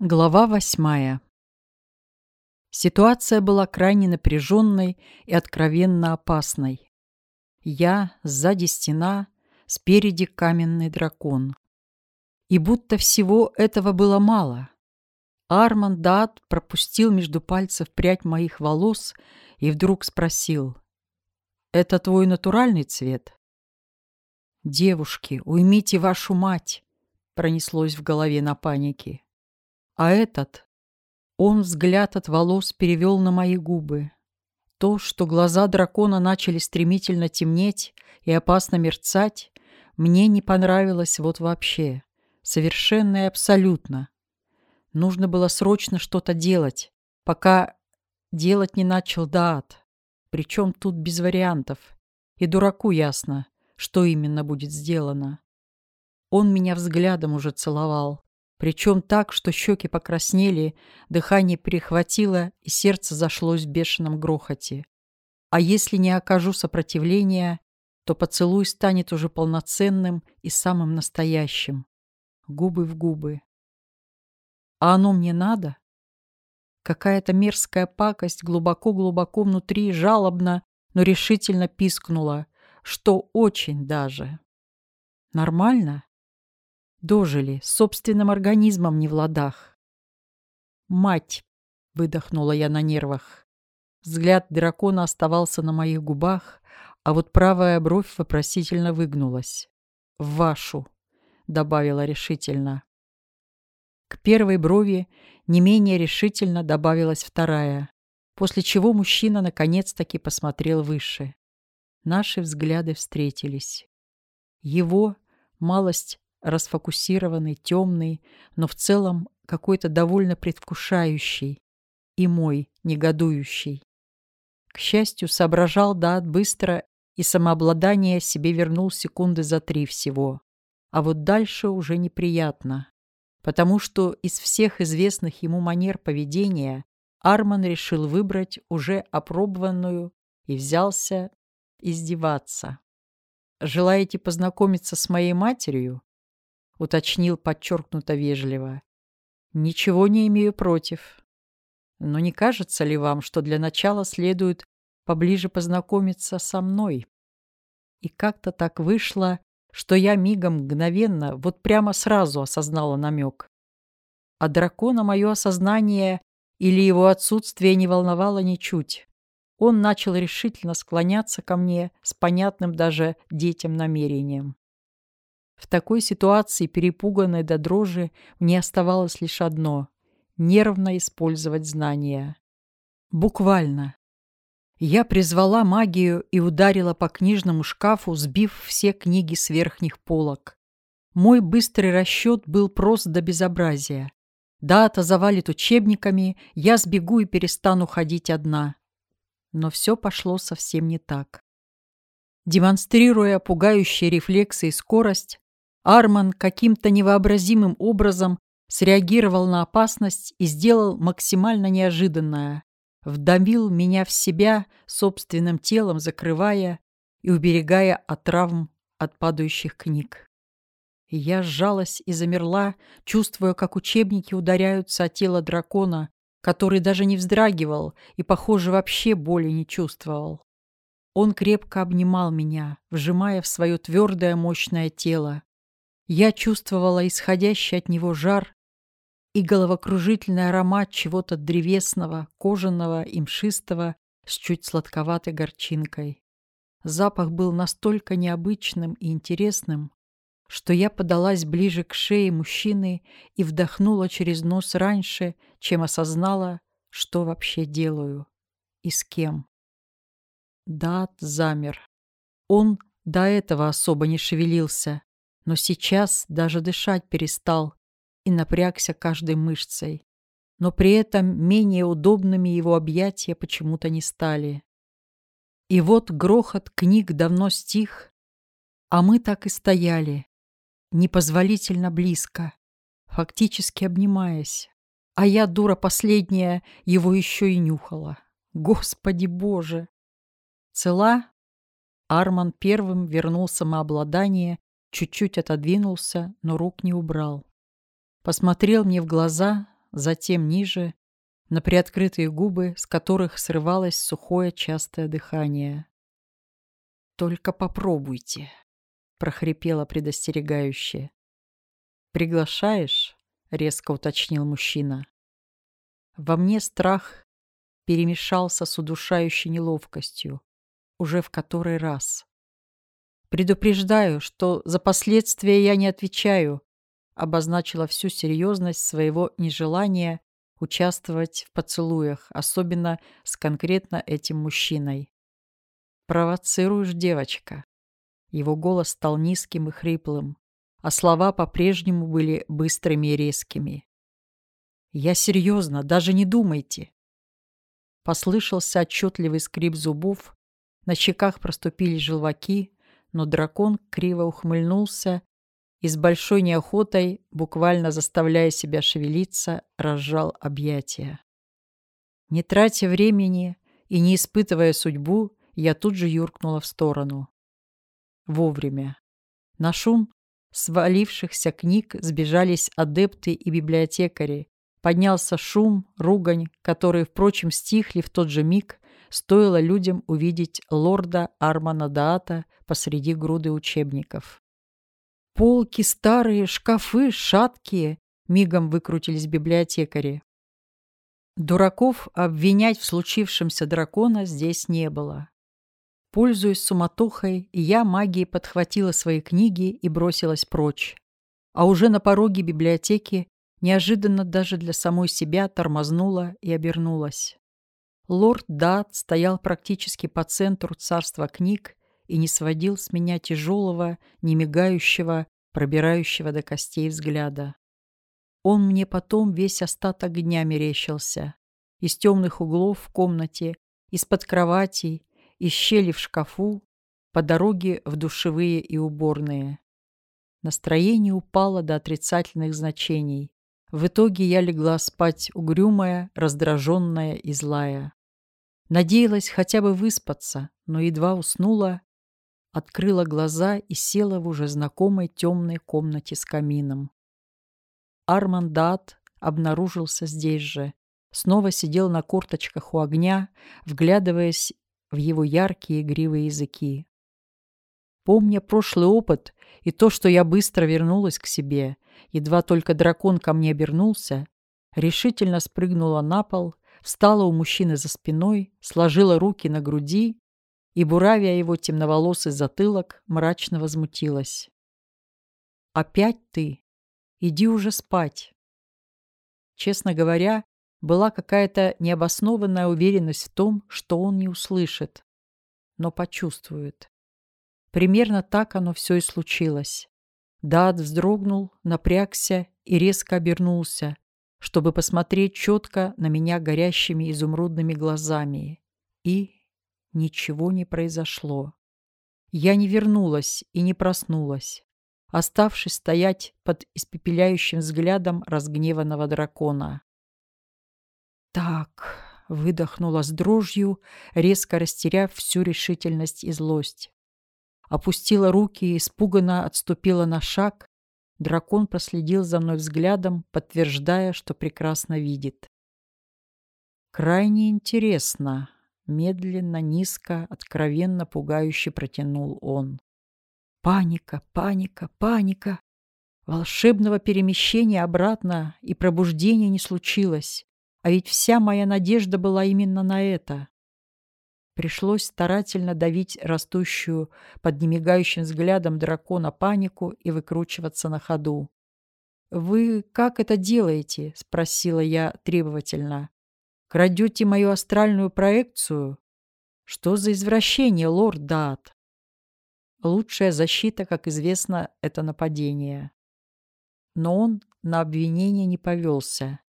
Глава восьмая. Ситуация была крайне напряженной и откровенно опасной. Я, сзади стена, спереди каменный дракон. И будто всего этого было мало. Арман Дат пропустил между пальцев прядь моих волос и вдруг спросил. «Это твой натуральный цвет?» «Девушки, уймите вашу мать!» пронеслось в голове на панике. А этот, он взгляд от волос перевел на мои губы. То, что глаза дракона начали стремительно темнеть и опасно мерцать, мне не понравилось вот вообще. Совершенно и абсолютно. Нужно было срочно что-то делать, пока делать не начал Даат. Причем тут без вариантов. И дураку ясно, что именно будет сделано. Он меня взглядом уже целовал. Причем так, что щеки покраснели, дыхание перехватило и сердце зашлось в бешеном грохоте. А если не окажу сопротивления, то поцелуй станет уже полноценным и самым настоящим. Губы в губы. А оно мне надо? Какая-то мерзкая пакость глубоко-глубоко внутри жалобно, но решительно пискнула, что очень даже. Нормально? Дожили, с собственным организмом не в ладах. «Мать!» — выдохнула я на нервах. Взгляд дракона оставался на моих губах, а вот правая бровь вопросительно выгнулась. «В вашу!» — добавила решительно. К первой брови не менее решительно добавилась вторая, после чего мужчина наконец-таки посмотрел выше. Наши взгляды встретились. Его, малость расфокусированный, темный, но в целом какой-то довольно предвкушающий, и мой, негодующий. К счастью, соображал Дат быстро, и самообладание себе вернул секунды за три всего. А вот дальше уже неприятно, потому что из всех известных ему манер поведения Арман решил выбрать уже опробованную и взялся издеваться. «Желаете познакомиться с моей матерью?» — уточнил подчеркнуто вежливо. «Ничего не имею против. Но не кажется ли вам, что для начала следует поближе познакомиться со мной?» И как-то так вышло, что я мигом мгновенно, вот прямо сразу осознала намек. А дракона мое осознание или его отсутствие не волновало ничуть. Он начал решительно склоняться ко мне с понятным даже детям намерением. В такой ситуации, перепуганной до дрожи, мне оставалось лишь одно — нервно использовать знания. Буквально. Я призвала магию и ударила по книжному шкафу, сбив все книги с верхних полок. Мой быстрый расчет был прост до безобразия. Дата завалит учебниками, я сбегу и перестану ходить одна. Но все пошло совсем не так. Демонстрируя пугающие рефлексы и скорость, Арман каким-то невообразимым образом среагировал на опасность и сделал максимально неожиданное. Вдавил меня в себя собственным телом, закрывая и уберегая от травм от падающих книг. Я сжалась и замерла, чувствуя, как учебники ударяются о тело дракона, который даже не вздрагивал и, похоже, вообще боли не чувствовал. Он крепко обнимал меня, вжимая в свое твердое мощное тело, я чувствовала исходящий от него жар и головокружительный аромат чего-то древесного, кожаного и мшистого с чуть сладковатой горчинкой. Запах был настолько необычным и интересным, что я подалась ближе к шее мужчины и вдохнула через нос раньше, чем осознала, что вообще делаю и с кем. Дат замер. Он до этого особо не шевелился, но сейчас даже дышать перестал и напрягся каждой мышцей. Но при этом менее удобными его объятия почему-то не стали. И вот грохот книг давно стих, а мы так и стояли, непозволительно близко, фактически обнимаясь. А я, дура последняя, его еще и нюхала. Господи боже! Цела? Арман первым вернул самообладание Чуть-чуть отодвинулся, но рук не убрал. Посмотрел мне в глаза, затем ниже, на приоткрытые губы, с которых срывалось сухое частое дыхание. «Только попробуйте», — прохрипела предостерегающе. «Приглашаешь?» — резко уточнил мужчина. Во мне страх перемешался с удушающей неловкостью, уже в который раз. «Предупреждаю, что за последствия я не отвечаю», обозначила всю серьезность своего нежелания участвовать в поцелуях, особенно с конкретно этим мужчиной. «Провоцируешь, девочка». Его голос стал низким и хриплым, а слова по-прежнему были быстрыми и резкими. «Я серьезно, даже не думайте». Послышался отчетливый скрип зубов, на щеках проступили желваки, но дракон криво ухмыльнулся и с большой неохотой, буквально заставляя себя шевелиться, разжал объятия. Не тратя времени и не испытывая судьбу, я тут же юркнула в сторону. Вовремя. На шум свалившихся книг сбежались адепты и библиотекари. Поднялся шум, ругань, которые, впрочем, стихли в тот же миг, стоило людям увидеть лорда Армана Даата посреди груды учебников. Полки старые, шкафы шаткие, мигом выкрутились библиотекари. Дураков обвинять в случившемся дракона здесь не было. Пользуясь суматохой, я магией подхватила свои книги и бросилась прочь. А уже на пороге библиотеки неожиданно даже для самой себя тормознула и обернулась. Лорд Дат стоял практически по центру царства книг и не сводил с меня тяжелого, немигающего, пробирающего до костей взгляда. Он мне потом весь остаток дня мерещился. Из темных углов в комнате, из-под кроватей, из щели в шкафу, по дороге в душевые и уборные. Настроение упало до отрицательных значений. В итоге я легла спать угрюмая, раздраженная и злая. Надеялась хотя бы выспаться, но едва уснула, открыла глаза и села в уже знакомой темной комнате с камином. Армандат обнаружился здесь же. Снова сидел на корточках у огня, вглядываясь в его яркие игривые языки. Помня прошлый опыт и то, что я быстро вернулась к себе, едва только дракон ко мне обернулся, решительно спрыгнула на пол, встала у мужчины за спиной, сложила руки на груди и, буравя его темноволосый затылок, мрачно возмутилась. «Опять ты? Иди уже спать!» Честно говоря, была какая-то необоснованная уверенность в том, что он не услышит, но почувствует. Примерно так оно все и случилось. Дад вздрогнул, напрягся и резко обернулся, чтобы посмотреть четко на меня горящими изумрудными глазами. И ничего не произошло. Я не вернулась и не проснулась, оставшись стоять под испепеляющим взглядом разгневанного дракона. «Так», — выдохнула с дрожью, резко растеряв всю решительность и злость. Опустила руки и испуганно отступила на шаг. Дракон проследил за мной взглядом, подтверждая, что прекрасно видит. «Крайне интересно», — медленно, низко, откровенно пугающе протянул он. «Паника, паника, паника!» Волшебного перемещения обратно и пробуждения не случилось. А ведь вся моя надежда была именно на это. Пришлось старательно давить растущую под немигающим взглядом дракона панику и выкручиваться на ходу. «Вы как это делаете?» — спросила я требовательно. «Крадете мою астральную проекцию? Что за извращение, лорд Дат?» Лучшая защита, как известно, — это нападение. Но он на обвинение не повелся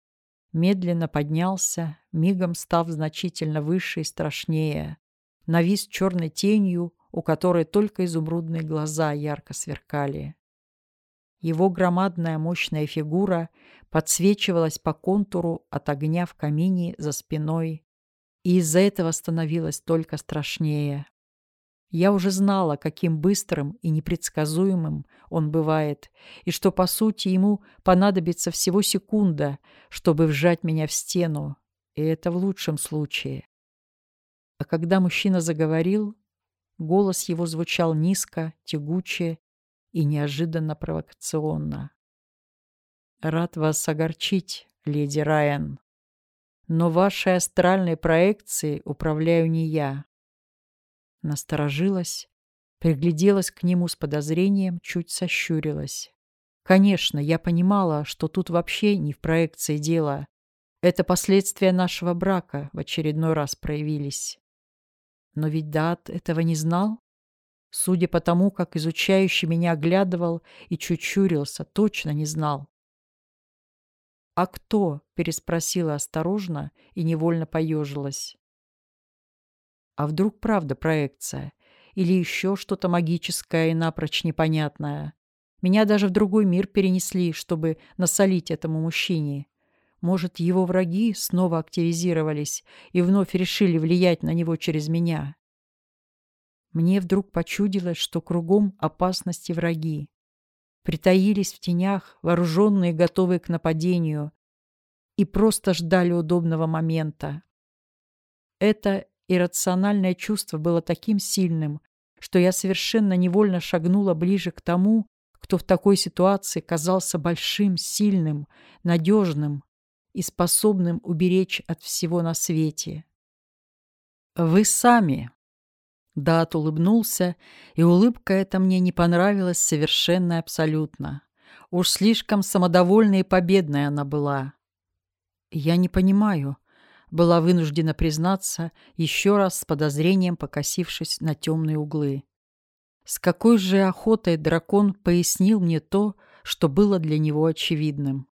медленно поднялся, мигом став значительно выше и страшнее, навис черной тенью, у которой только изумрудные глаза ярко сверкали. Его громадная мощная фигура подсвечивалась по контуру от огня в камине за спиной, и из-за этого становилось только страшнее. Я уже знала, каким быстрым и непредсказуемым он бывает, и что, по сути, ему понадобится всего секунда, чтобы вжать меня в стену, и это в лучшем случае. А когда мужчина заговорил, голос его звучал низко, тягуче и неожиданно провокационно. «Рад вас огорчить, леди Райан, но вашей астральной проекцией управляю не я. Насторожилась, пригляделась к нему с подозрением, чуть сощурилась. Конечно, я понимала, что тут вообще не в проекции дело. Это последствия нашего брака в очередной раз проявились. Но ведь Дат этого не знал. Судя по тому, как изучающий меня оглядывал и чуть чурился, точно не знал. «А кто?» — переспросила осторожно и невольно поежилась. А вдруг правда проекция? Или еще что-то магическое и напрочь непонятное? Меня даже в другой мир перенесли, чтобы насолить этому мужчине. Может, его враги снова активизировались и вновь решили влиять на него через меня? Мне вдруг почудилось, что кругом опасности враги. Притаились в тенях, вооруженные, готовые к нападению, и просто ждали удобного момента. Это Иррациональное чувство было таким сильным, что я совершенно невольно шагнула ближе к тому, кто в такой ситуации казался большим, сильным, надежным и способным уберечь от всего на свете. «Вы сами!» Дат улыбнулся, и улыбка эта мне не понравилась совершенно абсолютно. Уж слишком самодовольной и победной она была. «Я не понимаю», была вынуждена признаться, еще раз с подозрением покосившись на темные углы. С какой же охотой дракон пояснил мне то, что было для него очевидным.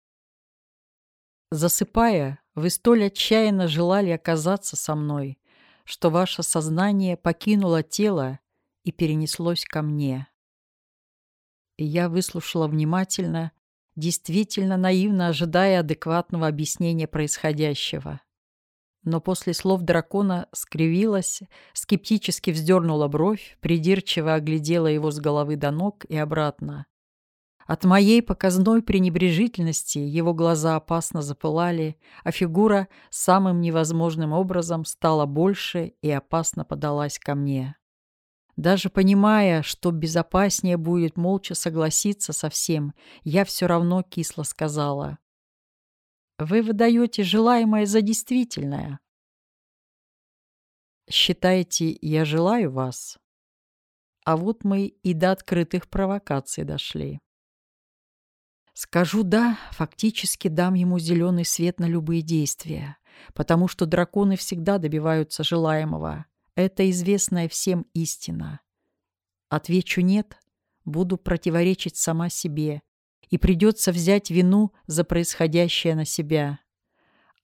Засыпая, вы столь отчаянно желали оказаться со мной, что ваше сознание покинуло тело и перенеслось ко мне. И я выслушала внимательно, действительно наивно ожидая адекватного объяснения происходящего но после слов дракона скривилась, скептически вздернула бровь, придирчиво оглядела его с головы до ног и обратно. От моей показной пренебрежительности его глаза опасно запылали, а фигура самым невозможным образом стала больше и опасно подалась ко мне. Даже понимая, что безопаснее будет молча согласиться со всем, я все равно кисло сказала. Вы выдаете желаемое за действительное. Считаете, я желаю вас? А вот мы и до открытых провокаций дошли. Скажу «да», фактически дам ему зеленый свет на любые действия, потому что драконы всегда добиваются желаемого. Это известная всем истина. Отвечу «нет», буду противоречить сама себе, и придется взять вину за происходящее на себя.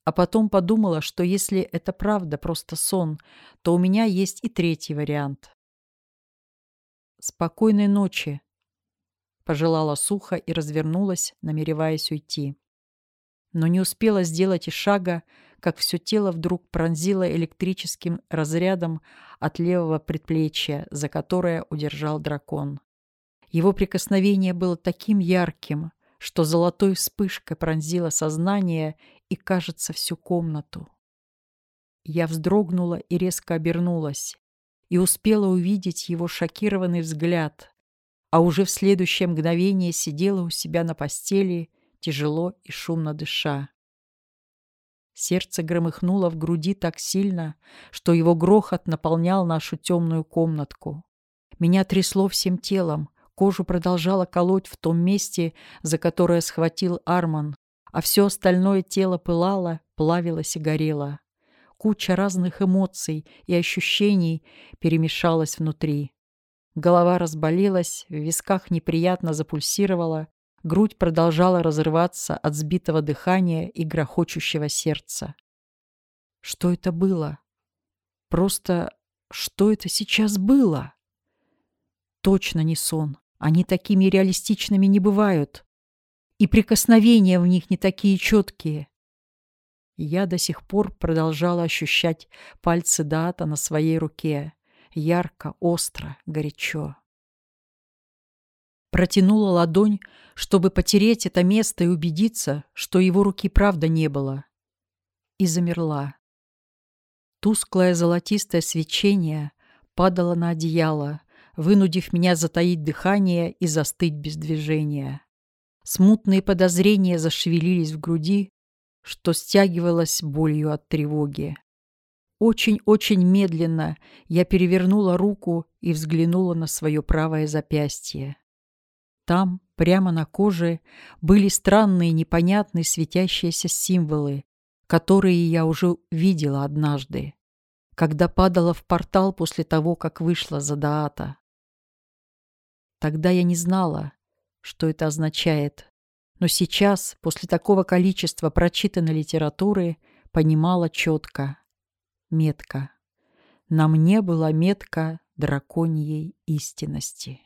А потом подумала, что если это правда просто сон, то у меня есть и третий вариант. «Спокойной ночи», — пожелала сухо и развернулась, намереваясь уйти. Но не успела сделать и шага, как все тело вдруг пронзило электрическим разрядом от левого предплечья, за которое удержал дракон. Его прикосновение было таким ярким, что золотой вспышкой пронзило сознание и, кажется, всю комнату. Я вздрогнула и резко обернулась, и успела увидеть его шокированный взгляд, а уже в следующее мгновение сидела у себя на постели, тяжело и шумно дыша. Сердце громыхнуло в груди так сильно, что его грохот наполнял нашу темную комнатку. Меня трясло всем телом, Кожу продолжала колоть в том месте, за которое схватил Арман, а все остальное тело пылало, плавилось и горело. Куча разных эмоций и ощущений перемешалась внутри. Голова разболелась, в висках неприятно запульсировала, грудь продолжала разрываться от сбитого дыхания и грохочущего сердца. Что это было? Просто что это сейчас было? Точно не сон. Они такими реалистичными не бывают. И прикосновения в них не такие четкие. Я до сих пор продолжала ощущать пальцы Дата на своей руке. ярко, остро, горячо. Протянула ладонь, чтобы потереть это место и убедиться, что его руки правда не было. И замерла. Тусклое золотистое свечение падало на одеяло, вынудив меня затаить дыхание и застыть без движения. Смутные подозрения зашевелились в груди, что стягивалось болью от тревоги. Очень-очень медленно я перевернула руку и взглянула на свое правое запястье. Там, прямо на коже, были странные непонятные светящиеся символы, которые я уже видела однажды, когда падала в портал после того, как вышла за Даата. Тогда я не знала, что это означает, но сейчас, после такого количества прочитанной литературы, понимала четко. Метка. На мне была метка драконьей истинности.